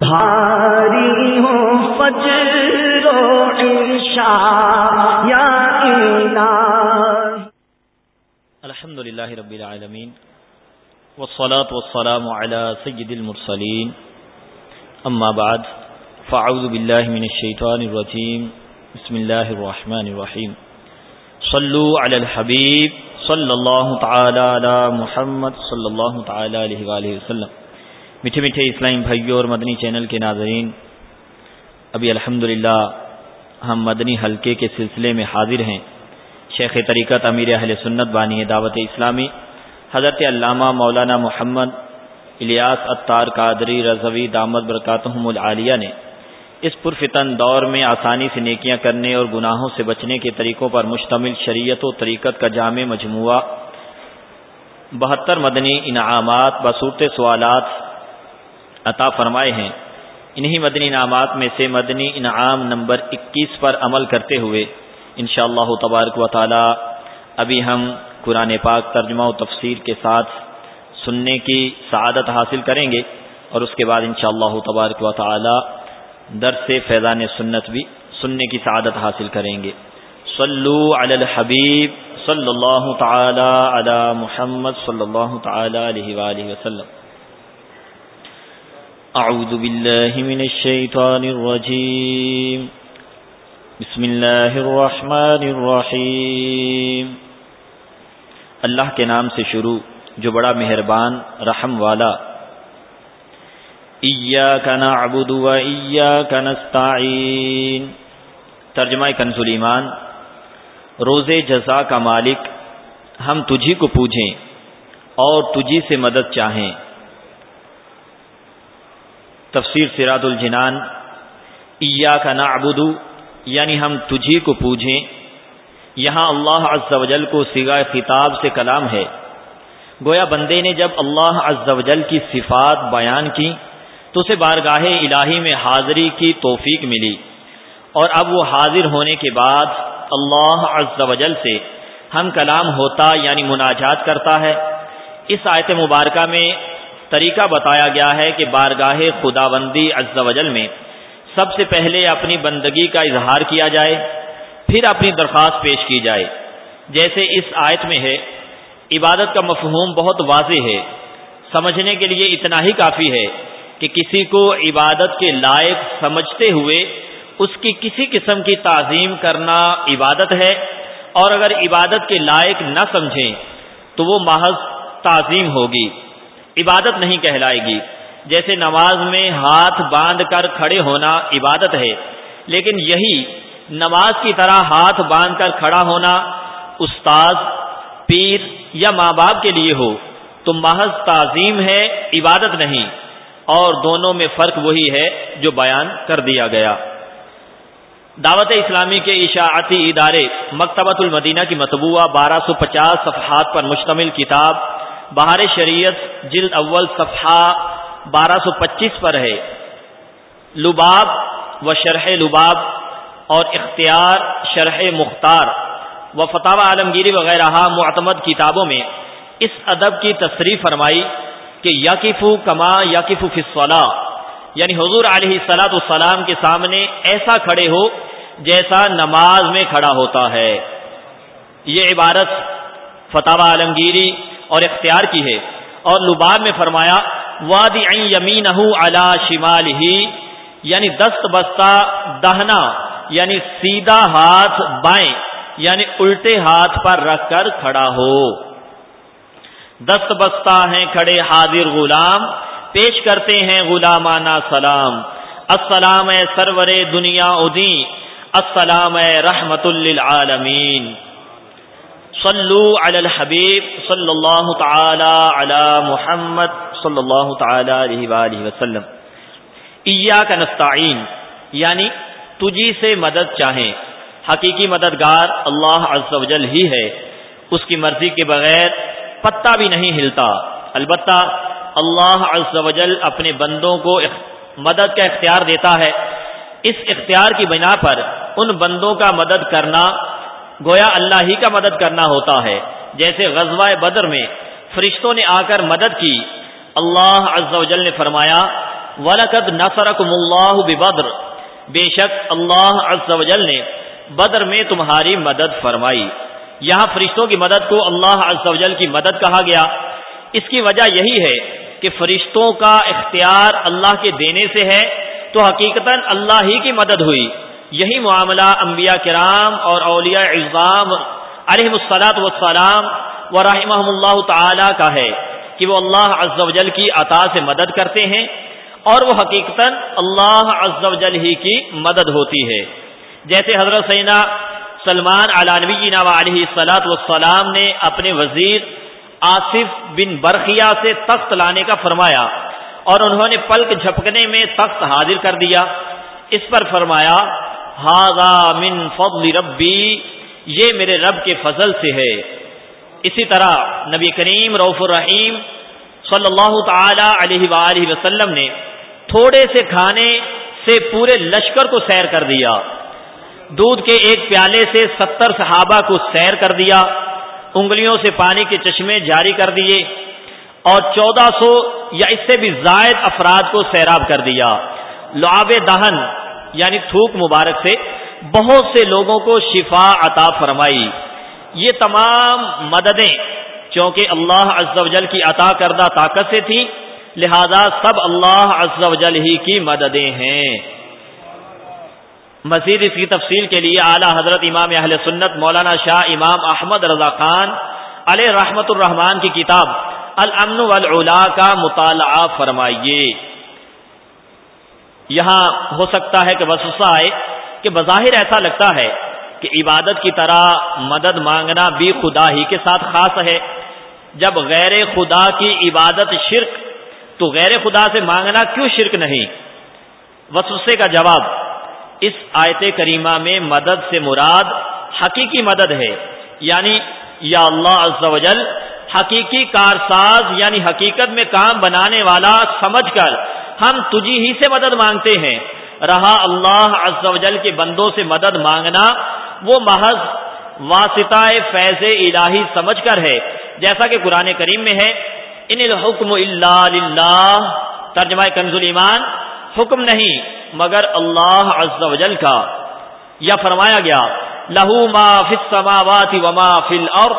بھاری ہو فجر و عشاء، یا الحمد للہ رب العالمین، والصلاة والسلام على سید المرسلین۔ اما بعد، فاعوذ باللہ من الشیطان الرجیم۔ بسم اللہ الرحمن الرحیم۔ صلو علی الحبیب، صلی اللہ تعالی علی محمد، صلی اللہ تعالی علیہ وآلہ وسلم۔ میٹھے میٹھے اسلام بھائیوں اور مدنی چینل کے ناظرین، ابھی الحمد ہم مدنی حلقے کے سلسلے میں حاضر ہیں۔ شیخ طریقت امیر اہل سنت بانی دعوت اسلامی، حضرت علامہ مولانا محمد الیاس اطار قادری رضوی دامت برکاتہم العالیہ نے اس پرفتن دور میں آسانی سے نیکیاں کرنے اور گناہوں سے بچنے کے طریقوں پر مشتمل شریعت و طریقت کا جامع مجموعہ، بہتر مدنی انعامات بصورت سوالات عطا فرمائے ہیں۔ انہی مدنی انعامات میں سے مدنی انعام نمبر اکیس پر عمل کرتے ہوئے انشاء اللہ تبارک و تعالی ابھی ہم قرآن پاک ترجمہ و تفسیر کے ساتھ سننے کی سعادت حاصل کریں گے اور اس کے بعد انشاء اللہ تبارک و تعالی در سے فیضان سنت بھی سننے کی سعادت حاصل کریں گے۔ صلو علی الحبیب صلی اللہ تعالی علی محمد صلی اللہ تعالی علیہ وآلہ وسلم۔ أعوذ بالله من الشيطان الرجيم. بسم الله الرحمن الرحيم. اللہ کے نام سے شروع جو بڑا مہربان، رحم والا. إياك نعبد وإياك نستعين. ترجمہ کنز ایمان روز جزا کا مالک، ہم تجھی کو پوجیں اور تجھی سے مدد چاہیں. تفسیر سراد الجنان ایا کا نعبد یعنی ہم تجھی کو پوجیں۔ یہاں اللہ عز و جل کو سگا خطاب سے کلام ہے۔ گویا بندے نے جب اللہ عز و جل کی صفات بیان کی، تو اسے بارگاہ الہی میں حاضری کی توفیق ملی۔ اور اب وہ حاضر ہونے کے بعد اللہ عز و جل سے ہم کلام ہوتا یعنی مناجات کرتا ہے۔ اس آیت مبارکہ میں طریقہ بتایا گیا ہے کہ بارگاہ خدا بندی وجل میں سب سے پہلے اپنی بندگی کا اظہار کیا جائے، پھر اپنی درخواست پیش کی جائے۔ جیسے اس آیت میں ہے، عبادت کا مفہوم بہت واضح ہے۔ سمجھنے کے لیے اتنا ہی کافی ہے کہ کسی کو عبادت کے لائق سمجھتے ہوئے اس کی کسی قسم کی تعظیم کرنا عبادت ہے۔ اور اگر عبادت کے لائق نہ سمجھیں، تو وہ محض تعظیم ہوگی۔ عبادت نہیں کہلائے گی۔ جیسے نماز میں ہاتھ باندھ کر کھڑے ہونا عبادت ہے، لیکن یہی نماز کی طرح ہاتھ باندھ کر کھڑا ہونا استاد پیر یا ماں باپ کے لیے ہو، تو محض تعظیم ہے، عبادت نہیں۔ اور دونوں میں فرق وہی ہے جو بیان کر دیا گیا۔ دعوت اسلامی کے اشاعتی ادارے مکتبۃ المدینہ کی مطبوعہ بارہ سو پچاس صفحات پر مشتمل کتاب بہار شریعت جلد اول صفحہ بارہ سو پچیس پر ہے۔ لباب و شرح لباب اور اختیار شرح مختار و فتح عالمگیری وغیرہ معتمد کتابوں میں اس ادب کی تصریح فرمائی کہ یقف کما یقف فصلا یعنی حضور علیہ سلاۃ السلام کے سامنے ایسا کھڑے ہو جیسا نماز میں کھڑا ہوتا ہے۔ یہ عبارت فتح عالمگیری اور اختیار کی ہے۔ اور لباب میں فرمایا وادی یمین الا شمال ہی یعنی دست بستہ دہنا یعنی سیدھا ہاتھ بائیں یعنی الٹے ہاتھ پر رکھ کر کھڑا ہو۔ دست بستہ ہیں کھڑے حاضر غلام، پیش کرتے ہیں غلامانہ سلام۔ السلام سرور دنیا ادی السلام رحمت للعالمین۔ صلو علی الحبیب صلی اللہ تعالی علی محمد صلی اللہ تعالی علیہ وآلہ وسلم. ایاک نستعین یعنی تجھی سے مدد چاہیں، حقیقی مددگار اللہ عز و جل ہی ہے، اس کی مرضی کے بغیر پتا بھی نہیں ہلتا۔ البتہ اللہ عز و جل اپنے بندوں کو مدد کا اختیار دیتا ہے۔ اس اختیار کی بنا پر ان بندوں کا مدد کرنا گویا اللہ ہی کا مدد کرنا ہوتا ہے۔ جیسے غزوہ بدر میں فرشتوں نے آ کر مدد کی۔ اللہ عز و جل نے فرمایا، ولقد نصرکم اللہ ببدر۔ بے شک اللہ عز و جل نے بدر میں تمہاری مدد فرمائی۔ یہاں فرشتوں کی مدد کو اللہ عز و جل کی مدد کہا گیا۔ اس کی وجہ یہی ہے کہ فرشتوں کا اختیار اللہ کے دینے سے ہے۔ تو حقیقت اللہ ہی کی مدد ہوئی۔ یہی معاملہ انبیاء کرام اور اولیاء اعظام علیہ السلاط وسلام و رحمہ اللہ تعالی کا ہے کہ وہ اللہ عز و جل کی عطا سے مدد کرتے ہیں اور وہ حقیقت اللہ عز و جل ہی کی مدد ہوتی ہے۔ جیسے حضرت سینا سلمان علانوی نو علیہ السلاط وسلام نے اپنے وزیر آصف بن برقیہ سے تخت لانے کا فرمایا اور انہوں نے پلک جھپکنے میں تخت حاضر کر دیا۔ اس پر فرمایا من فضل ربی. یہ میرے رب کے فضل سے ہے۔ اسی طرح نبی کریم روف الرحیم صلی اللہ تعالی علیہ وآلہ وسلم نے تھوڑے سے کھانے سے پورے لشکر کو سیر کر دیا۔ دودھ کے ایک پیالے سے ستر صحابہ کو سیر کر دیا۔ انگلیوں سے پانی کے چشمے جاری کر دیے۔ اور چودہ سو یا اس سے بھی زائد افراد کو سیراب کر دیا۔ لعاب دہن یعنی تھوک مبارک سے بہت سے لوگوں کو شفا عطا فرمائی۔ یہ تمام مددیں چونکہ اللہ عز و جل کی عطا کردہ طاقت سے تھی لہذا سب اللہ عز و جل ہی کی مددیں ہیں۔ مزید اس کی تفصیل کے لیے اعلیٰ حضرت امام اہل سنت مولانا شاہ امام احمد رضا خان علیہ رحمت الرحمان کی کتاب الامن والعلا کا مطالعہ فرمائیے۔ یہاں ہو سکتا ہے کہ وسوسہ آئے کہ بظاہر ایسا لگتا ہے کہ عبادت کی طرح مدد مانگنا بھی خدا ہی کے ساتھ خاص ہے۔ جب غیر خدا کی عبادت شرک، تو غیر خدا سے مانگنا کیوں شرک نہیں؟ وسوسے کا جواب، اس آیت کریمہ میں مدد سے مراد حقیقی مدد ہے۔ یعنی یا اللہ عز و جل حقیقی کارساز یعنی حقیقت میں کام بنانے والا سمجھ کر ہم تجھی ہی سے مدد مانگتے ہیں۔ رہا اللہ عز و جل کے بندوں سے مدد مانگنا وہ محض واسطہ فیض الہی سمجھ کر ہے۔ جیسا کہ قرآن کریم میں ہے، ان الحکم اللہ للہ ترجمہ کنز ایمان، حکم نہیں، مگر اللہ عز و جل کا۔ یا فرمایا گیا، لہو ما فی السماوات وما فی الارض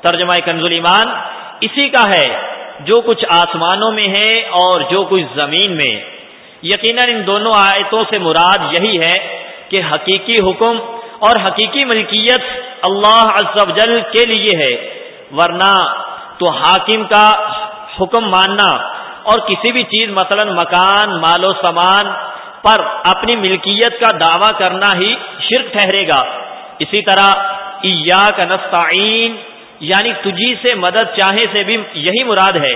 ترجمہ کنز ایمان اسی کا ہے۔ جو کچھ آسمانوں میں ہے اور جو کچھ زمین میں۔ یقیناً ان دونوں آیتوں سے مراد یہی ہے کہ حقیقی حکم اور حقیقی ملکیت اللہ عز و جل کے لیے ہے۔ ورنہ تو حاکم کا حکم ماننا اور کسی بھی چیز، مثلا مکان، مال و سامان پر اپنی ملکیت کا دعویٰ کرنا ہی شرک ٹھہرے گا۔ اسی طرح ایا کا نستعین یعنی تجھی سے مدد چاہے سے بھی یہی مراد ہے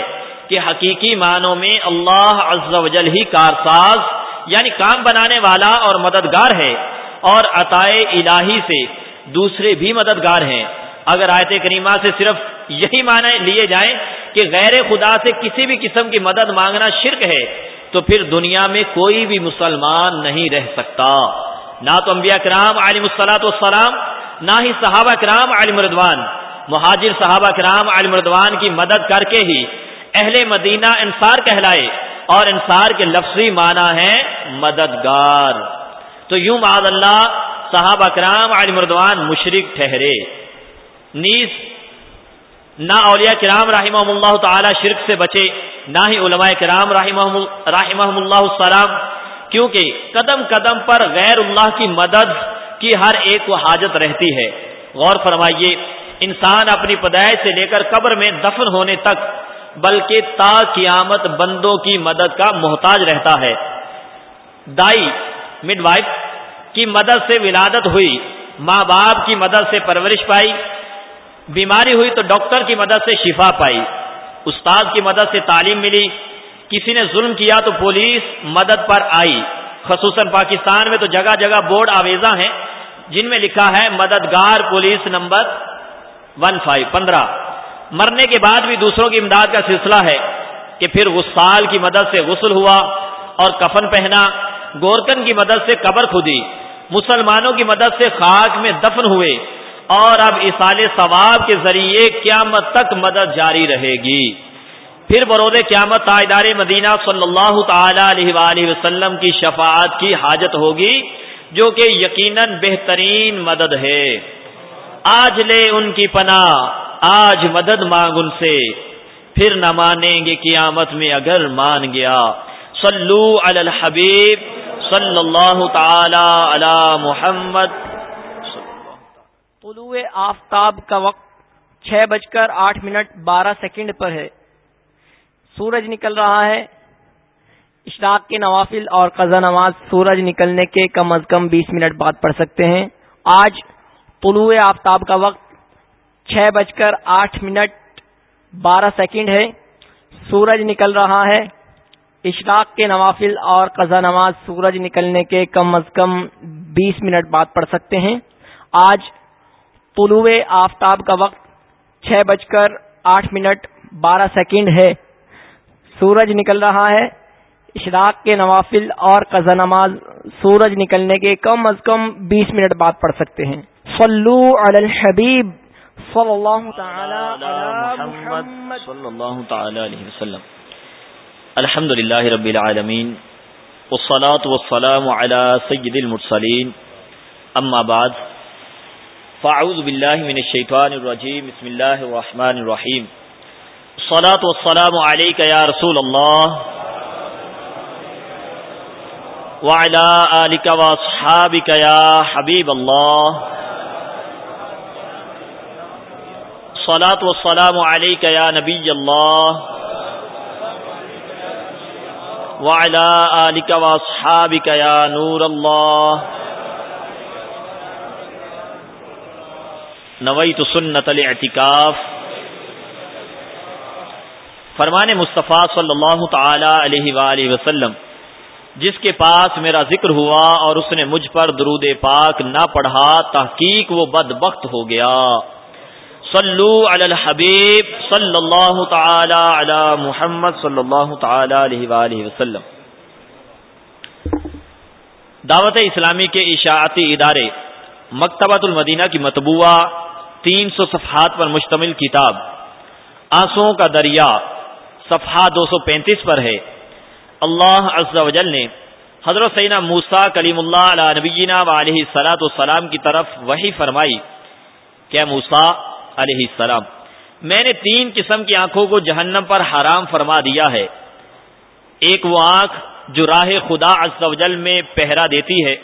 کہ حقیقی معنوں میں اللہ عز و جل ہی کارساز یعنی کام بنانے والا اور مددگار ہے، اور عطائے الہی سے دوسرے بھی مددگار ہیں۔ اگر آیت کریمہ سے صرف یہی معنی لیے جائیں کہ غیر خدا سے کسی بھی قسم کی مدد مانگنا شرک ہے، تو پھر دنیا میں کوئی بھی مسلمان نہیں رہ سکتا۔ نہ تو انبیاء کرام عالم السلاۃ والسلام، نہ ہی صحابہ کرام عالم ردوان مہاجر صحابہ کرام عالم ردوان کی مدد کر کے ہی اہل مدینہ انصار کہلائے اور انصار کے لفظی معنی ہے مددگار۔ تو یوں معذ اللہ صحابہ کرام عالم مشرق ٹھہرے۔ نیز نہ اولیاء کرام رحمہ اللہ تعالی شرک سے بچے، نہ ہی علماء کرام رحمہ اللہ السلام، کیونکہ قدم قدم پر غیر اللہ کی مدد کی ہر ایک کو حاجت رہتی ہے۔ غور فرمائیے انسان اپنی پیدائش سے لے کر قبر میں دفن ہونے تک، بلکہ تا قیامت بندوں کی مدد کا محتاج رہتا ہے۔ دائی مڈ وائف کی مدد سے ولادت ہوئی، ماں باپ کی مدد سے پرورش پائی، بیماری ہوئی تو ڈاکٹر کی مدد سے شفا پائی۔ استاد کی مدد سے تعلیم ملی۔ کسی نے ظلم کیا تو پولیس مدد پر آئی۔ خصوصاً پاکستان میں تو جگہ جگہ بورڈ آویزاں ہیں، جن میں لکھا ہے، مددگار پولیس نمبر ون فائیو پندرہ مرنے کے بعد بھی دوسروں کی امداد کا سلسلہ ہے کہ پھر غسال کی مدد سے غسل ہوا اور کفن پہنا، گورکن کی مدد سے قبر کھودی، مسلمانوں کی مدد سے خاک میں دفن ہوئے اور اب اسال ثواب کے ذریعے قیامت تک مدد جاری رہے گی۔ پھر برود قیامت تاجدار مدینہ صلی اللہ تعالی علیہ وآلہ وسلم کی شفاعت کی حاجت ہوگی، جو کہ یقیناً بہترین مدد ہے۔ آج لے ان کی پناہ، آج مدد مانگ ان سے۔ پھر نہ مانیں گے قیامت میں اگر مان گیا۔ صلو علی الحبیب، صلی اللہ تعالی علی محمد۔ طلوع آفتاب کا وقت چھ بج کر آٹھ منٹ بارہ سیکنڈ پر ہے۔ سورج نکل رہا ہے۔ اشراق کے نوافل اور قزا نماز سورج نکلنے کے کم از کم بیس منٹ بعد پڑھ سکتے ہیں۔ آج طلوع آفتاب کا وقت چھ بج کر آٹھ منٹ بارہ سیکنڈ ہے۔ سورج نکل رہا ہے۔ اشراق کے نوافل اور قزا نماز سورج نکلنے کے کم از کم بیس منٹ بعد پڑھ سکتے ہیں۔ آج طلوع آفتاب کا وقت چھ بج کر آٹھ منٹ بارہ سیکنڈ ہے۔ سورج نکل رہا ہے۔ اشراق کے نوافل اور قزا نماز سورج نکلنے کے کم از کم بیس منٹ بعد پڑھ سکتے ہیں۔ صلو علی الحبیب صلی اللہ تعالی صلی اللہ تعالی علیہ وسلم. الحمد للہ رب العالمین والصلاة والسلام على سید المرسلین. اما بعد فاعوذ باللہ من الشیطان الرجیم بسم اللہ الرحمن الرحیم. الصلاة والسلام علیکہ یا رسول اللہ. وعلى آلك واصحابك يا حبيب الله صلاة والسلام عليك يا نبي الله. وعلى آلك واصحابك يا نور الله. نوئی تو سنت الاعتکاف فرمان مصطفیٰ صلی اللہ تعالی علیہ وآلہ وسلم، جس کے پاس میرا ذکر ہوا اور اس نے مجھ پر درود پاک نہ پڑھا، تحقیق وہ بد بخت ہو گیا۔ صلو علی الحبیب صلی اللہ تعالی علی محمد صلی اللہ تعالی علیہ وآلہ وسلم. دعوت اسلامی کے اشاعتی ادارے مکتبۃ المدینہ کی مطبوعہ تین سو صفحات پر مشتمل کتاب آنسو کا دریا صفحہ دو سو پینتیس پر ہے۔ اللہ عز و جل نے حضرت سینا موسا کلیم اللہ علیہ نبینا و علیہ سلاۃ السلام کی طرف وہی فرمائی کیا موسا علیہ السلام۔ میں نے تین قسم کی آنکھوں کو جہنم پر حرام فرما دیا ہے۔ ایک وہ آنکھ جو راہ خدا عز و جل میں پہرا دیتی ہے۔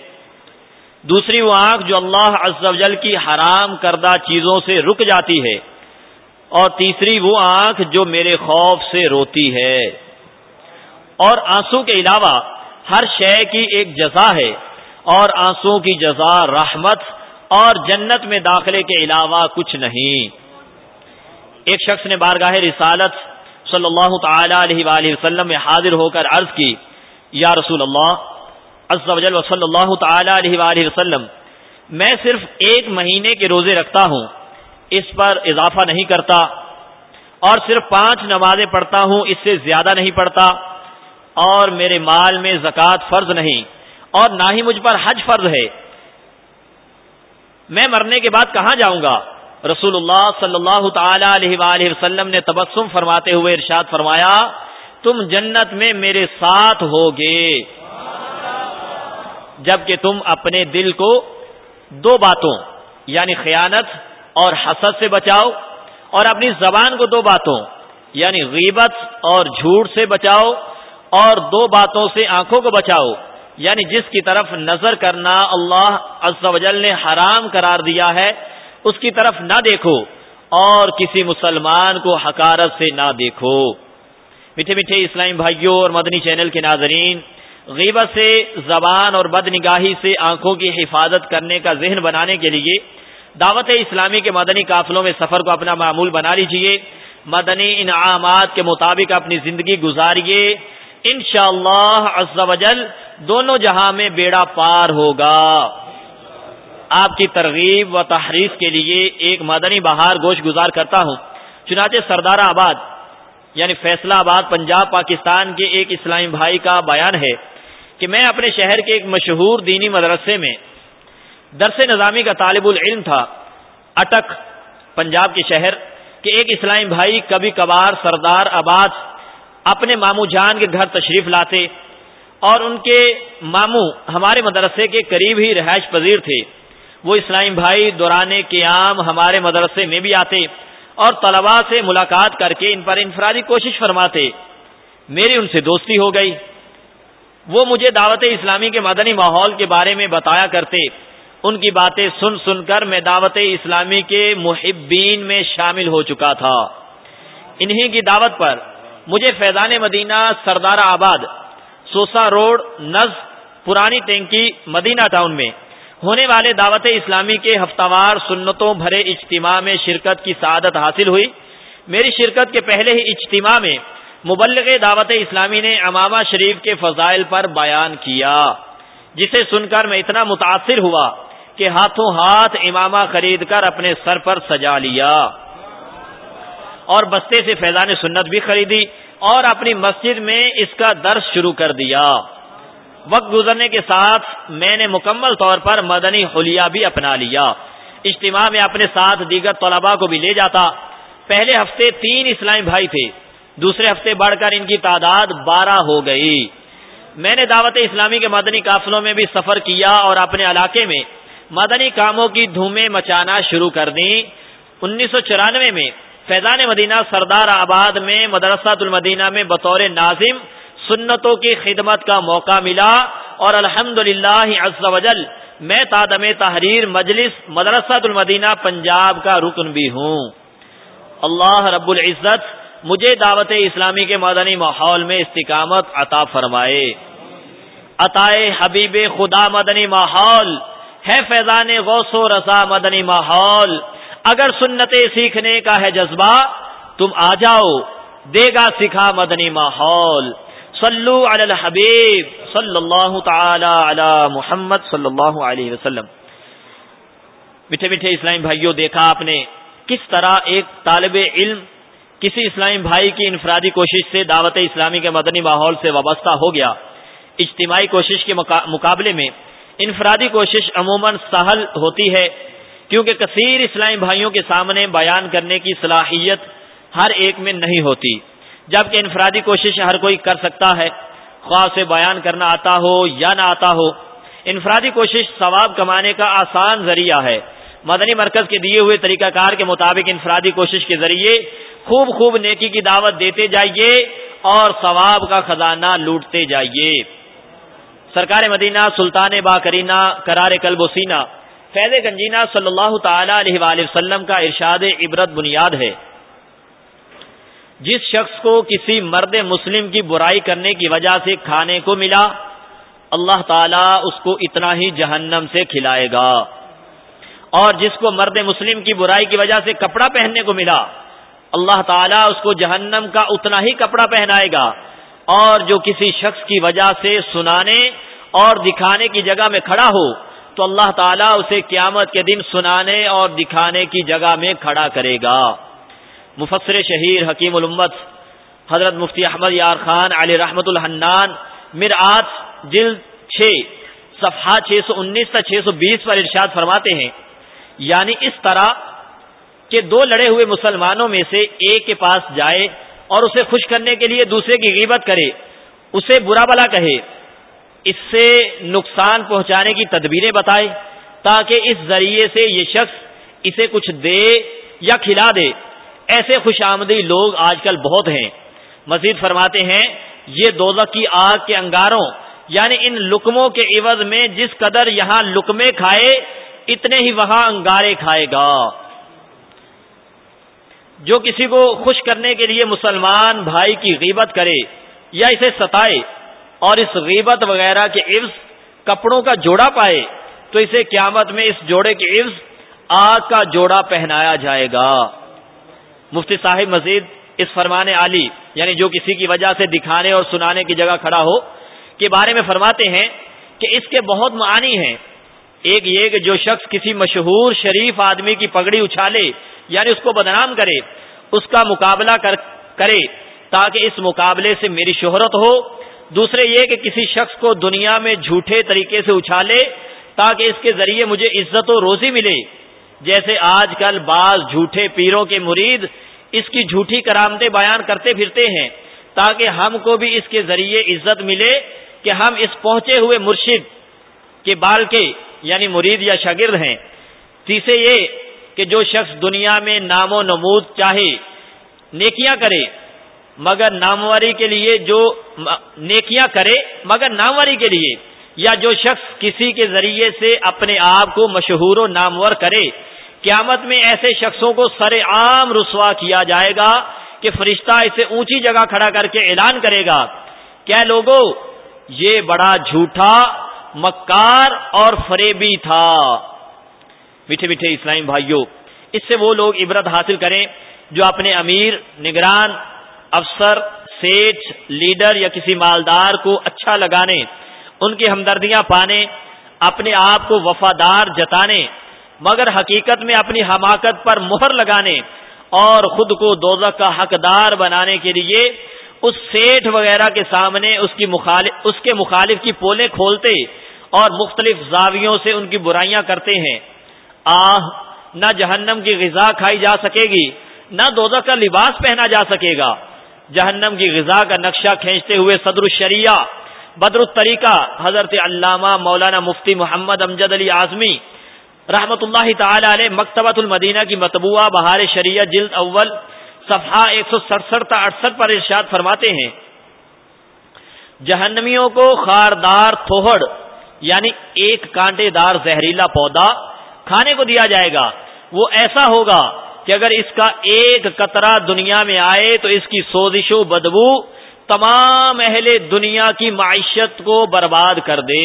دوسری وہ آنکھ جو اللہ عز و جل کی حرام کردہ چیزوں سے رک جاتی ہے۔ اور تیسری وہ آنکھ جو میرے خوف سے روتی ہے۔ اور آنسو کے علاوہ ہر شے کی ایک جزا ہے۔ اور آنسو کی جزا رحمت اور جنت میں داخلے کے علاوہ کچھ نہیں۔ ایک شخص نے بارگاہ رسالت صلی اللہ تعالی علیہ وآلہ وسلم میں حاضر ہو کر عرض کی، یا رسول اللہ، عز و جل و صلی اللہ تعالی علیہ وآلہ وسلم، میں صرف ایک مہینے کے روزے رکھتا ہوں، اس پر اضافہ نہیں کرتا، اور صرف پانچ نمازیں پڑھتا ہوں، اس سے زیادہ نہیں پڑھتا، اور میرے مال میں زکوٰۃ فرض نہیں، اور نہ ہی مجھ پر حج فرض ہے۔ میں مرنے کے بعد کہاں جاؤں گا؟ رسول اللہ صلی اللہ تعالی علیہ وآلہ وسلم نے تبسم فرماتے ہوئے ارشاد فرمایا، تم جنت میں میرے ساتھ ہوگے۔ جبکہ تم اپنے دل کو دو باتوں یعنی خیانت اور حسد سے بچاؤ، اور اپنی زبان کو دو باتوں یعنی غیبت اور جھوٹ سے بچاؤ، اور دو باتوں سے آنکھوں کو بچاؤ۔ یعنی جس کی طرف نظر کرنا اللہ عز و جل نے حرام قرار دیا ہے، اس کی طرف نہ دیکھو اور کسی مسلمان کو حکارت سے نہ دیکھو۔ میٹھے میٹھے اسلامی بھائیوں اور مدنی چینل کے ناظرین، غیبت سے، زبان اور بد نگاہی سے آنکھوں کی حفاظت کرنے کا ذہن بنانے کے لیے دعوت اسلامی کے مدنی قافلوں میں سفر کو اپنا معمول بنا لیجیے مدنی انعامات کے مطابق اپنی زندگی گزاریے۔ ان شاء اللہ دونوں جہاں میں بیڑا پار ہوگا۔ آپ کی ترغیب و تحریف کے لیے ایک مدنی بہار گوشت گزار کرتا ہوں۔ چنانچہ سردار آباد یعنی فیصلہ آباد، پنجاب، پاکستان کے ایک اسلامی بھائی کا بیان ہے کہ میں اپنے شہر کے ایک مشہور دینی مدرسے میں درس نظامی کا طالب العلم تھا۔ اٹک، پنجاب کے شہر کے ایک اسلامی بھائی کبھی کبھار سردار آباد اپنے ماموں جان کے گھر تشریف لاتے اور ان کے ماموں ہمارے مدرسے کے قریب ہی رہائش پذیر تھے۔ وہ اسلام بھائی دوران قیام ہمارے مدرسے میں بھی آتے اور طلباء سے ملاقات کر کے ان پر انفرادی کوشش فرماتے۔ میری ان سے دوستی ہو گئی۔ وہ مجھے دعوت اسلامی کے مدنی ماحول کے بارے میں بتایا کرتے۔ ان کی باتیں سن سن کر میں دعوت اسلامی کے محبین میں شامل ہو چکا تھا۔ انہی کی دعوت پر مجھے فیضان مدینہ سردار آباد سوسا روڈ، نز، پرانی ٹینکی، مدینہ ٹاؤن میں۔ ہونے والے دعوت اسلامی کے ہفتہ وار سنتوں بھرے اجتماع میں شرکت کی سعادت حاصل ہوئی۔ میری شرکت کے پہلے ہی اجتماع میں مبلغ دعوت اسلامی نے امامہ شریف کے فضائل پر بیان کیا، جسے سن کر میں اتنا متاثر ہوا کہ ہاتھوں ہاتھ امامہ خرید کر اپنے سر پر سجا لیا۔ اور بستے سے فیضان سنت بھی خریدی۔ اور اپنی مسجد میں اس کا درس شروع کر دیا۔ وقت گزرنے کے ساتھ میں نے مکمل طور پر مدنی حلیہ بھی اپنا لیا۔ اجتماع میں اپنے ساتھ دیگر طلباء کو بھی لے جاتا۔ پہلے ہفتے تین اسلامی بھائی تھے۔ دوسرے ہفتے بڑھ کر ان کی تعداد بارہ ہو گئی۔ میں نے دعوت اسلامی کے مدنی قافلوں میں بھی سفر کیا اور اپنے علاقے میں مدنی کاموں کی دھومیں مچانا شروع کر دی انیس سو چورانوے میں فیضان مدینہ سردار آباد میں مدرسہ المدینہ میں بطور ناظم سنتوں کی خدمت کا موقع ملا اور الحمد للہ وجل میں تادم تحریر مجلس مدرسہ المدینہ پنجاب کا رکن بھی ہوں۔ اللہ رب العزت مجھے دعوت اسلامی کے مدنی ماحول میں استقامت عطا فرمائے۔ عطائے حبیب خدا مدنی ماحول، ہے فیضان غوث و رضا مدنی ماحول۔ اگر سنتیں سیکھنے کا ہے جذبہ، تم آ جاؤ، دے گا سکھا مدنی ماحول۔ صلو علی الحبیب صلی اللہ تعالی علی محمد صلی اللہ علیہ وسلم۔ میٹھے میٹھے اسلامی بھائیوں دیکھا آپ نے کس طرح ایک طالب علم کسی اسلامی بھائی کی انفرادی کوشش سے دعوت اسلامی کے مدنی ماحول سے وابستہ ہو گیا۔ اجتماعی کوشش کے مقابلے میں انفرادی کوشش عموماً سہل ہوتی ہے۔ کیونکہ کثیر اسلامی بھائیوں کے سامنے بیان کرنے کی صلاحیت ہر ایک میں نہیں ہوتی۔ جبکہ انفرادی کوشش ہر کوئی کر سکتا ہے، خواہ سے بیان کرنا آتا ہو یا نہ آتا ہو۔ انفرادی کوشش ثواب کمانے کا آسان ذریعہ ہے۔ مدنی مرکز کے دیے ہوئے طریقہ کار کے مطابق انفرادی کوشش کے ذریعے خوب خوب نیکی کی دعوت دیتے جائیے اور ثواب کا خزانہ لوٹتے جائیے۔ سرکار مدینہ سلطان با کرینا کرار کلب و سینا فیض گنجینا صلی اللہ تعالی علیہ وآلہ وسلم کا ارشاد عبرت بنیاد ہے۔ جس شخص کو کسی مرد مسلم کی برائی کرنے کی وجہ سے کھانے کو ملا، اللہ تعالیٰ اس کو اتنا ہی جہنم سے کھلائے گا۔ اور جس کو مرد مسلم کی برائی کی وجہ سے کپڑا پہننے کو ملا، اللہ تعالیٰ اس کو جہنم کا اتنا ہی کپڑا پہنائے گا۔ اور جو کسی شخص کی وجہ سے سنانے اور دکھانے کی جگہ میں کھڑا ہو تو اللہ تعالیٰ اسے قیامت کے دن سنانے اور دکھانے کی جگہ میں کھڑا کرے گا۔ مفسر شہیر حکیم الامت حضرت مفتی احمد یار خان علی رحمت الحنان، مرآت جلد چھ، صفحہ چھ سو انیس چھ سو بیس پر ارشاد فرماتے ہیں۔ یعنی اس طرح کہ دو لڑے ہوئے مسلمانوں میں سے ایک کے پاس جائے اور اسے خوش کرنے کے لیے دوسرے کی غیبت کرے، اسے برا بلا کہے۔ اس سے نقصان پہنچانے کی تدبیریں بتائے تاکہ اس ذریعے سے یہ شخص اسے کچھ دے یا کھلا دے۔ ایسے خوش آمدی لوگ آج کل بہت ہیں۔ مزید فرماتے ہیں، یہ دوزخ کی آگ کے انگاروں یعنی ان لکموں کے عوض میں جس قدر یہاں لکمے کھائے، اتنے ہی وہاں انگارے کھائے گا۔ جو کسی کو خوش کرنے کے لیے مسلمان بھائی کی غیبت کرے یا اسے ستائے اور اس غیبت وغیرہ کے عوض کپڑوں کا جوڑا پائے، تو اسے قیامت میں اس جوڑے کے عوض آگ کا جوڑا پہنایا جائے گا۔ مفتی صاحب مزید اس فرمان علی یعنی جو کسی کی وجہ سے دکھانے اور سنانے کی جگہ کھڑا ہو، کے بارے میں فرماتے ہیں کہ اس کے بہت معنی ہیں۔ ایک یہ کہ جو شخص کسی مشہور شریف آدمی کی پگڑی اچھالے یعنی اس کو بدنام کرے، اس کا مقابلہ کر کرے، تاکہ اس مقابلے سے میری شہرت ہو دوسرے یہ کہ کسی شخص کو دنیا میں جھوٹے طریقے سے اچھالے تاکہ اس کے ذریعے مجھے عزت و روزی ملے۔ جیسے آج کل بعض جھوٹے پیروں کے مرید اس کی جھوٹی کرامتیں بیان کرتے پھرتے ہیں تاکہ ہم کو بھی اس کے ذریعے عزت ملے کہ ہم اس پہنچے ہوئے مرشد کے بال کے یعنی مرید یا شاگرد ہیں۔ تیسرے یہ کہ جو شخص دنیا میں نام و نمود چاہے، نیکیاں کرے مگر نامواری کے لیے جو نیکیاں کرے، مگر نامواری کے لیے، یا جو شخص کسی کے ذریعے سے اپنے آپ کو مشہور و نامور کرے، قیامت میں ایسے شخصوں کو سر عام رسوا کیا جائے گا کہ فرشتہ اسے اونچی جگہ کھڑا کر کے اعلان کرے گا۔ کیا لوگوں یہ بڑا جھوٹا، مکار اور فریبی تھا۔ میٹھے میٹھے اسلامی بھائیوں اس سے وہ لوگ عبرت حاصل کریں جو اپنے امیر، نگران افسر سیٹ لیڈر یا کسی مالدار کو اچھا لگانے، ان کی ہمدردیاں پانے، اپنے آپ کو وفادار جتانے، مگر حقیقت میں اپنی حماقت پر مہر لگانے اور خود کو دوزخ کا حقدار بنانے کے لیے اس سیٹ وغیرہ کے سامنے اس کی مخالف، اس کے مخالف کی پولیں کھولتے اور مختلف زاویوں سے ان کی برائیاں کرتے ہیں۔ آہ، نہ جہنم کی غذا کھائی جا سکے گی، نہ دوزہ کا لباس پہنا جا سکے گا۔ جہنم کی غذا کا نقشہ کھینچتے ہوئے صدر الشریعہ، بدر الطریقہ، حضرت علامہ مولانا مفتی محمد امجد علی اعظمی، رحمت اللہ تعالی علیہ مکتبۃ المدینہ کی متبوعہ بہار شریعہ جلد اول، صفحہ ایک سو سڑسٹھ اڑسٹھ پر ارشاد فرماتے ہیں۔ جہنمیوں کو خاردار تھوہڑ یعنی ایک کانٹے دار زہریلا پودا کھانے کو دیا جائے گا۔ وہ ایسا ہوگا کہ اگر اس کا ایک قطرہ دنیا میں آئے تو اس کی سوزش و بدبو تمام اہل دنیا کی معیشت کو برباد کر دے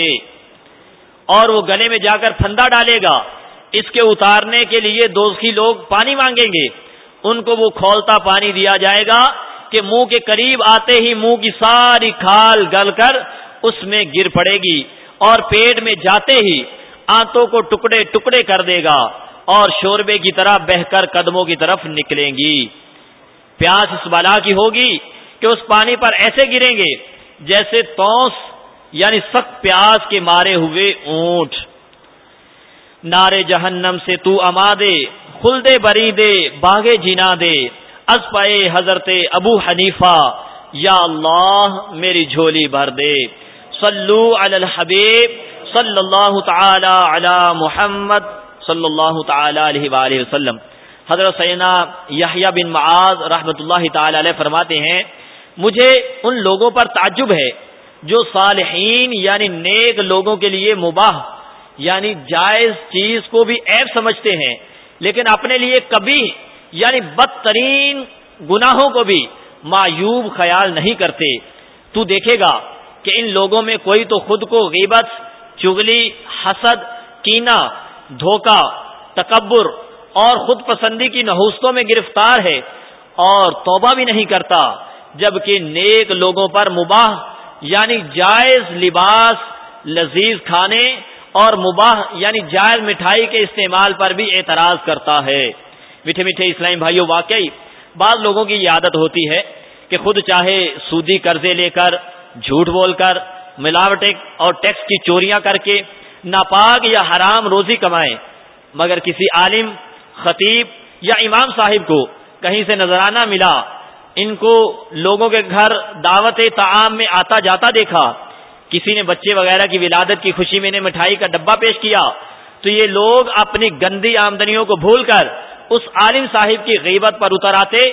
اور وہ گلے میں جا کر پھندا ڈالے گا۔ اس کے اتارنے کے لیے دوستی لوگ پانی مانگیں گے۔ ان کو وہ کھولتا پانی دیا جائے گا کہ منہ کے قریب آتے ہی منہ کی ساری کھال گل کر اس میں گر پڑے گی اور پیٹ میں جاتے ہی آنتوں کو ٹکڑے ٹکڑے کر دے گا۔ اور شوربے کی طرح بہ کر قدموں کی طرف نکلیں گی۔ پیاس اس بلا کی ہوگی کہ اس پانی پر ایسے گریں گے جیسے توس یعنی سخت پیاس کے مارے ہوئے اونٹ۔ نارے جہنم سے تو اما دے، خلدے بری دے، باغے جینا دے۔ از پائے حضرت ابو حنیفہ، یا اللہ میری جھولی بھر دے۔ صلو علی الحبیب، صلی اللہ تعالی علی محمد۔ صلی اللہ تعالی علیہ وآلہ وسلم۔ حضرت سینا یحییٰ بن معاذ رحمت اللہ تعالی علیہ فرماتے ہیں، مجھے ان لوگوں پر تعجب ہے جو صالحین یعنی نیک لوگوں کے لیے مباح یعنی جائز چیز کو بھی عیب سمجھتے ہیں، لیکن اپنے لیے کبھی یعنی بدترین گناہوں کو بھی معیوب خیال نہیں کرتے۔ تو دیکھے گا کہ ان لوگوں میں کوئی تو خود کو غیبت چگلی حسد کینا دھوکا تکبر اور خود پسندی کی نحوستوں میں گرفتار ہے اور توبہ بھی نہیں کرتا، جبکہ نیک لوگوں پر مباح یعنی جائز لباس، لذیذ کھانے اور مباح یعنی جائز مٹھائی کے استعمال پر بھی اعتراض کرتا ہے۔ میٹھے میٹھے اسلامی بھائیوں واقعی بعض لوگوں کی یہ عادت ہوتی ہے کہ خود چاہے سودی قرضے لے کر، جھوٹ بول کر ملاوٹ اور ٹیکس کی چوریاں کر کے ناپاک یا حرام روزی کمائیں، مگر کسی عالم، خطیب یا امام صاحب کو کہیں سے نظرانہ ملا، ان کو لوگوں کے گھر دعوت تعام میں آتا جاتا دیکھا، کسی نے بچے وغیرہ کی ولادت کی خوشی میں نے مٹھائی کا ڈبہ پیش کیا، تو یہ لوگ اپنی گندی آمدنیوں کو بھول کر اس عالم صاحب کی غیبت پر اتر آتے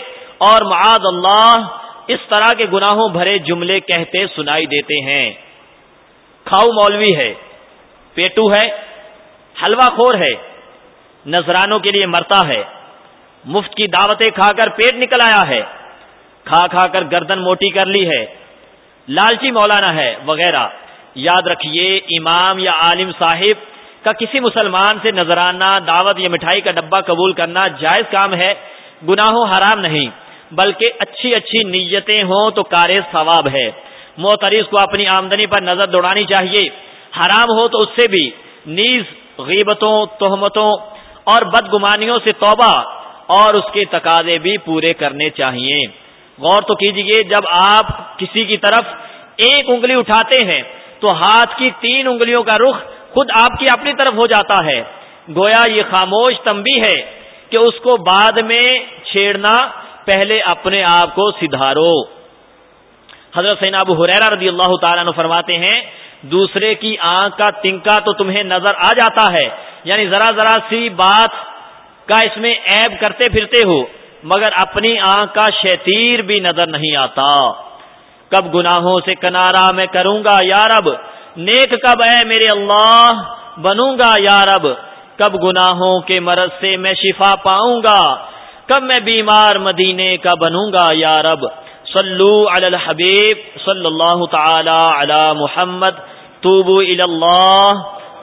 اور معاذ اللہ اس طرح کے گناہوں بھرے جملے کہتے سنائی دیتے ہیں۔ کھاؤ مولوی ہے پیٹو ہے حلوہ خور ہے، نذرانوں کے لیے مرتا ہے۔ مفت کی دعوتیں کھا کر پیٹ نکل آیا ہے۔ کھا کھا کر گردن موٹی کر لی ہے۔ لالچی مولانا ہے، وغیرہ۔ یاد رکھیے، امام یا عالم صاحب کا کسی مسلمان سے نذرانہ، دعوت یا مٹھائی کا ڈبہ قبول کرنا جائز کام ہے، گناہوں حرام نہیں۔ بلکہ اچھی اچھی نیتیں ہوں تو کار ثواب ہے۔ موتریس کو اپنی آمدنی پر نظر دوڑانی چاہیے۔ حرام ہو تو اس سے بھی نیز غیبتوں، تہمتوں اور بدگمانیوں سے توبہ اور اس کے تقاضے بھی پورے کرنے چاہیے۔ غور تو کیجیے، جب آپ کسی کی طرف ایک انگلی اٹھاتے ہیں تو ہاتھ کی تین انگلیوں کا رخ خود آپ کی اپنی طرف ہو جاتا ہے۔ گویا یہ خاموش تمبی ہے کہ اس کو بعد میں چھیڑنا پہلے اپنے آپ کو سدھارو۔ حضرت سین ابو حریرا رضی اللہ تعالیٰ عنہ فرماتے ہیں دوسرے کی آنکھ کا تنکا تو تمہیں نظر آ جاتا ہے۔ یعنی ذرا ذرا سی بات کا اس میں عیب کرتے پھرتے ہو، مگر اپنی آنکھ کا شیتیر بھی نظر نہیں آتا۔ کب گناہوں سے کنارا میں کروں گا یا رب؟ نیک کب ہے میرے اللہ؟ بنوں گا یا رب؟ کب گناہوں کے مرض سے میں شفا پاؤں گا؟ کب میں بیمار مدینے کا بنوں گا یا رب؟ صلو علی الحبیب صلی اللہ تعالی علی محمد، توبو اللہ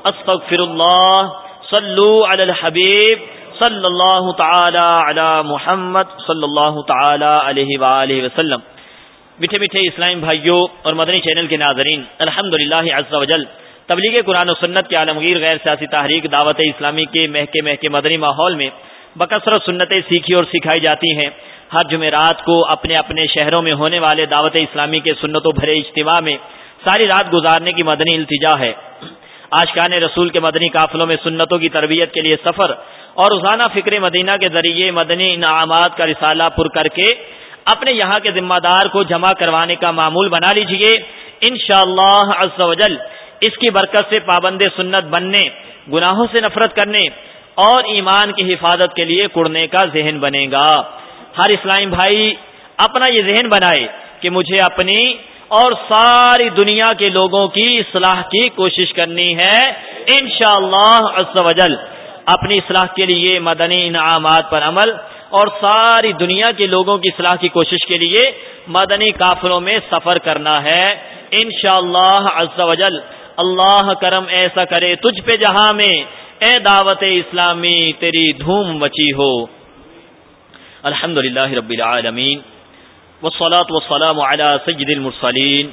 استغفر اللہ صلو علی الحبیب صلی اللہ تعالی علی محمد صلی اللہ تعالی علیہ وآلہ وسلم۔ میٹھے میٹھے اسلام بھائیوں اور مدنی چینل کے ناظرین الحمد للہ وجل تبلیغ قرآن و سنت کے عالمگیر غیر سیاسی تحریک دعوت اسلامی کے مہکے مہکے مدنی ماحول میں بکثرت سنتیں سیکھی اور سکھائی جاتی ہیں۔ ہر جمعرات کو اپنے اپنے شہروں میں ہونے والے دعوت اسلامی کے سنتوں بھرے اجتماع میں ساری رات گزارنے کی مدنی التجا ہے۔ آشقان رسول کے مدنی قافلوں میں سنتوں کی تربیت کے لیے سفر اور روزانہ فکر مدینہ کے ذریعے مدنی انعامات کا رسالہ پر کر کے اپنے یہاں کے ذمہ دار کو جمع کروانے کا معمول بنا لیجیے۔ انشاءاللہ عز وجل اس کی برکت سے پابند سنت بننے، گناہوں سے نفرت کرنے اور ایمان کی حفاظت کے لیے کڑنے کا ذہن بنے گا۔ ہر اسلام بھائی اپنا یہ ذہن بنائے کہ مجھے اپنی اور ساری دنیا کے لوگوں کی اصلاح کی کوشش کرنی ہے، انشاءاللہ شاء اللہ اپنی اصلاح کے لیے مدنی انعامات پر عمل اور ساری دنیا کے لوگوں کی اصلاح کی کوشش کے لیے مدنی کافروں میں سفر کرنا ہے۔ انشاءاللہ شاء اللہ اللہ کرم ایسا کرے تجھ پہ جہاں میں، اے دعوت اسلامی، تیری دھوم مچی ہو۔ الحمد للہ رب العالمین والصلاة والسلام على سید المرسلین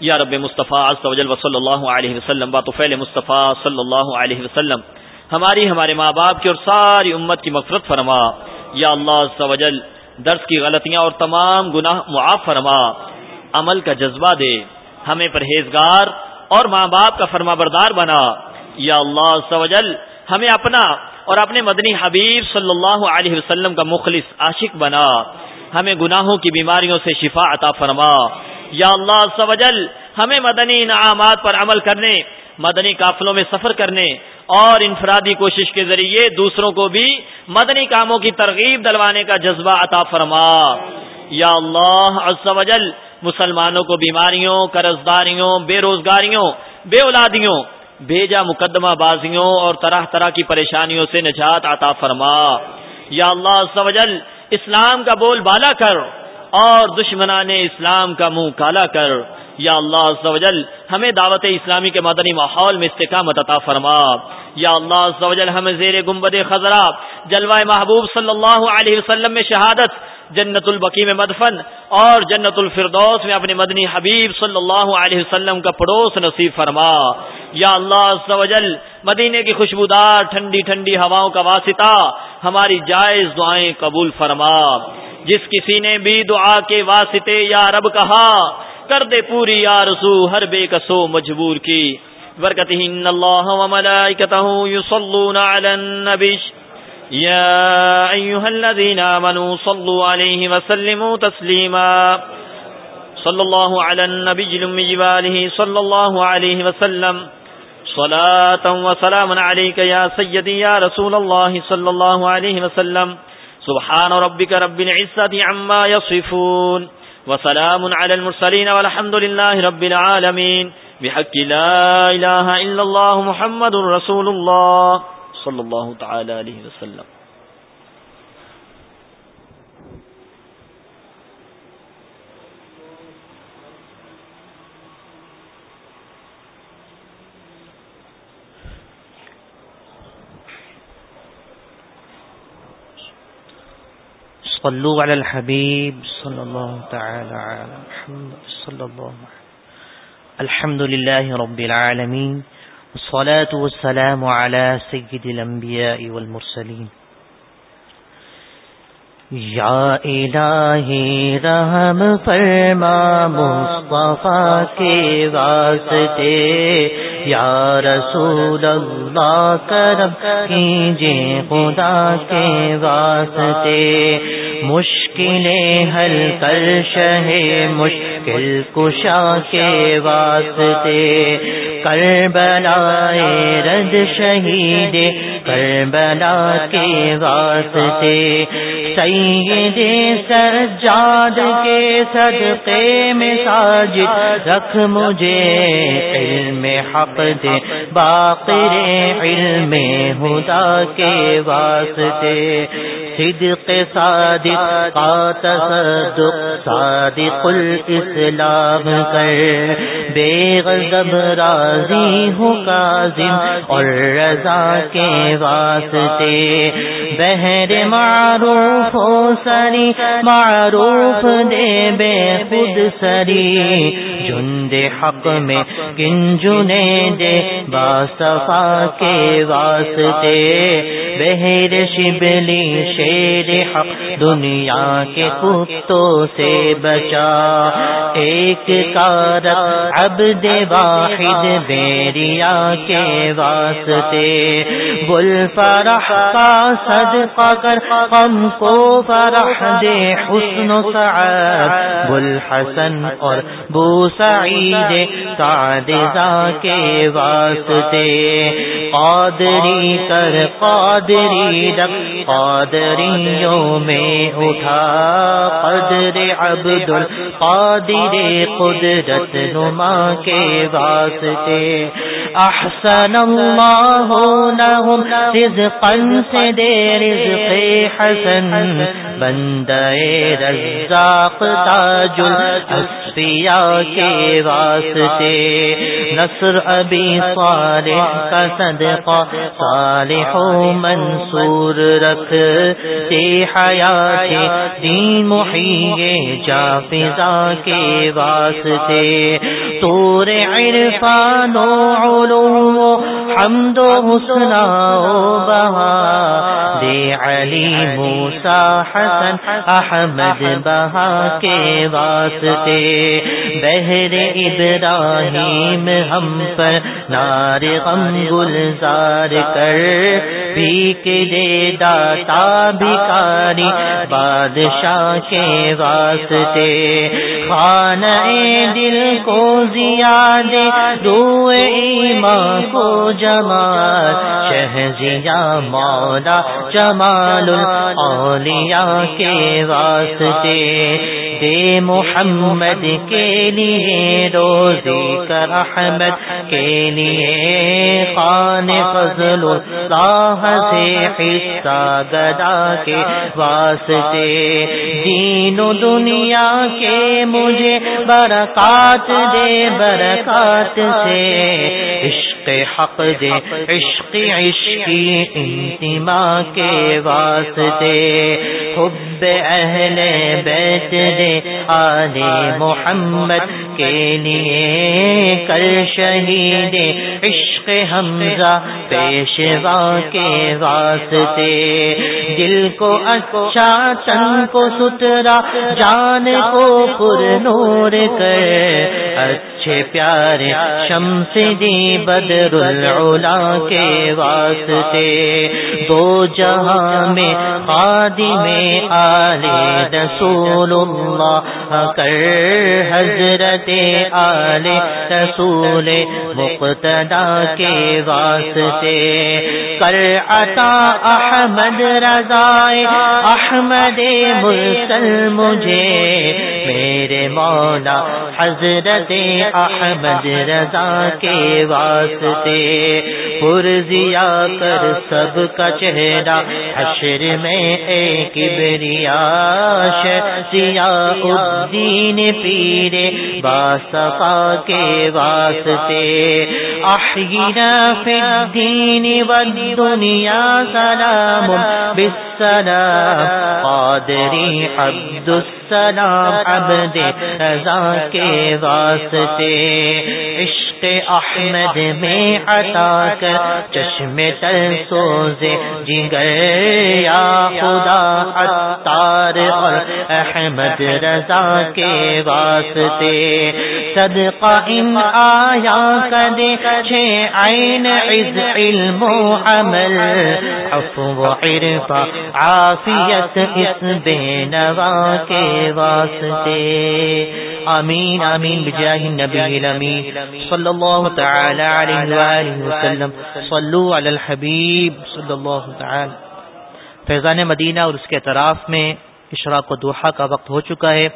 یا رب مصطفیٰ وصلی اللہ علیہ وسلم باطفیل مصطفیٰ صلی اللہ علیہ وسلم ہماری ہمارے ماں باپ کی اور ساری امت کی مغفرت فرما یا اللہ وجل درس کی غلطیاں اور تمام گناہ معاف فرما عمل کا جذبہ دے ہمیں پرہیزگار اور ماں باپ کا فرما بردار بنا یا اللہ سوجل ہمیں اپنا اور اپنے مدنی حبیب صلی اللہ علیہ وسلم کا مخلص عاشق بنا۔ ہمیں گناہوں کی بیماریوں سے شفا عطا فرما۔ یا اللہ سوجل ہمیں مدنی انعامات پر عمل کرنے، مدنی قافلوں میں سفر کرنے اور انفرادی کوشش کے ذریعے دوسروں کو بھی مدنی کاموں کی ترغیب دلوانے کا جذبہ عطا فرما۔ یا اللہ عز و جل، مسلمانوں کو بیماریوں قرض داریوں بے روزگاریوں، بے اولادیوں بھیجا مقدمہ بازیوں اور طرح طرح کی پریشانیوں سے نجات عطا فرما۔ یا اللہ سوجل اسلام کا بول بالا کر اور دشمنان اسلام کا منہ کالا کر۔ یا اللہ سوجل ہمیں دعوت اسلامی کے مدنی ماحول میں استقامت عطا فرما۔ یا اللہ سوجل ہمیں زیر گمبد خزرہ جلوہ محبوب صلی اللہ علیہ وسلم میں شہادت، جنت البقی میں مدفن، اور جنت الفردوس میں اپنے مدنی حبیب صلی اللہ علیہ وسلم کا پڑوس نصیب فرما۔ یا اللہ مدینے کی خوشبودار، ٹھنڈی ٹھنڈی ہواؤں کا واسطہ، ہماری جائز دعائیں قبول فرما۔ جس کسی نے بھی دعا کے واسطے یا رب کہا، کر دے پوری یا رسو ہر بے کسو مجبور کی۔ برکت اللہ يا أيها الذين آمنوا صلوا عليه وسلموا تسليما صلى الله على النبي الأمي وآله صلى الله عليه وسلم۔ صلاة وسلام عليك يا سيدي يا رسول الله صلى الله عليه وسلم۔ سبحان ربك رب العزة عما يصفون وسلام على المرسلين والحمد لله رب العالمين بحق لا إله إلا الله محمد رسول الله صلی اللہ تعالی علیہ وسلم. صلوا على الحبيب صلى الله تعالى على محمد صلى الله عليه الحمد لله رب العالمين والصلاة والسلام على سيد الأنبياء والمرسلين یا الہی رحم فرما مصطفیٰ کے واسطے، یا رسول اللہ کرم کیجیے خدا کے واسطے۔ مشکلیں حل کر شہ مشکل کشا کے واسطے۔ کر بلائے رد شہید کر بلا کے واسطے۔ سید سجاد کے صدقے میں ساجد، رکھ مجھے علم حق دے، باقر علم خدا کے واسطے۔ صدق صادق، کا تصدق، صادق الاسلام کر۔ بے غضب راضی ہوں کاظم اور رضا کے واسطے۔ بہر معروف ہو سری معروف دے بے خود سری۔ جند حق میں کنجنے دے، با صفا کے واسطے۔ بہر شبلی شیر حق دنیا کے کتوں سے بچا۔ ایک کار عبد واحد بیریا کے واسطے۔ بل فرح کا صدقہ کر ہم کو فرح دے حسن و سعاد بل حسن اور بو سعید سعدزا کے واسطے، قادری کر قادری رکھ، قادریوں میں اٹھا، قدر عبد القادر قدرت نما کے واسطے۔ احسن اللہ لهم رزقا سے دے، رزق حسن بندے رزاق تاج الاسفیاء کے واسطے۔ نصر ابی صالح کا صدقہ صالح و منصور رکھ۔ تے حیات دین محیے جا فضا کے واسطے۔ تور عرفان و علوم و حمد و حسنا و بہا۔ دے علی موسا حسن احمد بہا کے واسطے۔ بہر ابراہیم ہم پر نار غم گلزار کر۔ پی کے دے داتا بھکاری بادشاہ کے واسطے۔ خانہ دل کو زیاد دو ایمان کو جمال۔ شہزیا مولا جمال الاولیاء کے واسطے دے محمد کے لیے روزی کر احمد کے لیے خان فضل اللہ سے حصہ گدا کے واسطے۔ دین و دنیا کے مجھے برکات دے، برکات سے۔ حق دے، عشق عشقی انتما کے واسطے۔ حب اہل بیت دے آل محمد کے لیے کر شہید عشق حمزہ پیشوا کے واسطے۔ دل کو اچھا تن کو سترا جان کو پر نور کر۔ اچھے پیارے شمس دی بدر العلا کے واسطے، دو جہاں میں قادی میں آل رسول اللہ کر حضرت آل رسول مقتدا کے واسطے۔ کر عطا احمد رضائے، احمد مرسل مجھے، میرے مولا حضرت احمد رضا کے واسطے پرزیا کر سب کا چہرہ حشر میں ایک بریاش سیا الدین پیرے باصفا کے واسطے احینا فی الدین والدنیا سلام بالسلام، قادری عبد السلام عبد رضا کے واسطے۔ عشق احمد میں عطا کر چشم تر سوزے جگر۔ یا خدا اتار اور احمد رضا کے واسطے۔ صدقہ ان آیا کدے چھ عین عز علم و عمل۔ عفو عرفا عافیت اس بے نوا کے واسطے۔ آمین آمین، بجاہ النبی الامین صلی اللہ تعالی علیہ وآلہ وسلم۔ صلو علی الحبیب صلی اللہ تعالی۔ فیضان مدینہ اور اس کے اطراف میں اشراق و دوحہ کا وقت ہو چکا ہے۔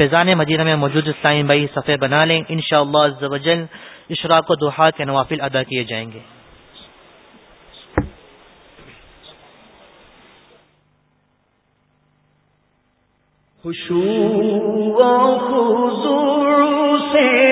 فیضان مدینہ میں موجود اسلامی بھائی صفحے بنا لیں۔ انشاءاللہ عزوجل اشراق و دوحہ کے نوافل ادا کیے جائیں گے۔ خوشو سے